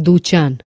Duchan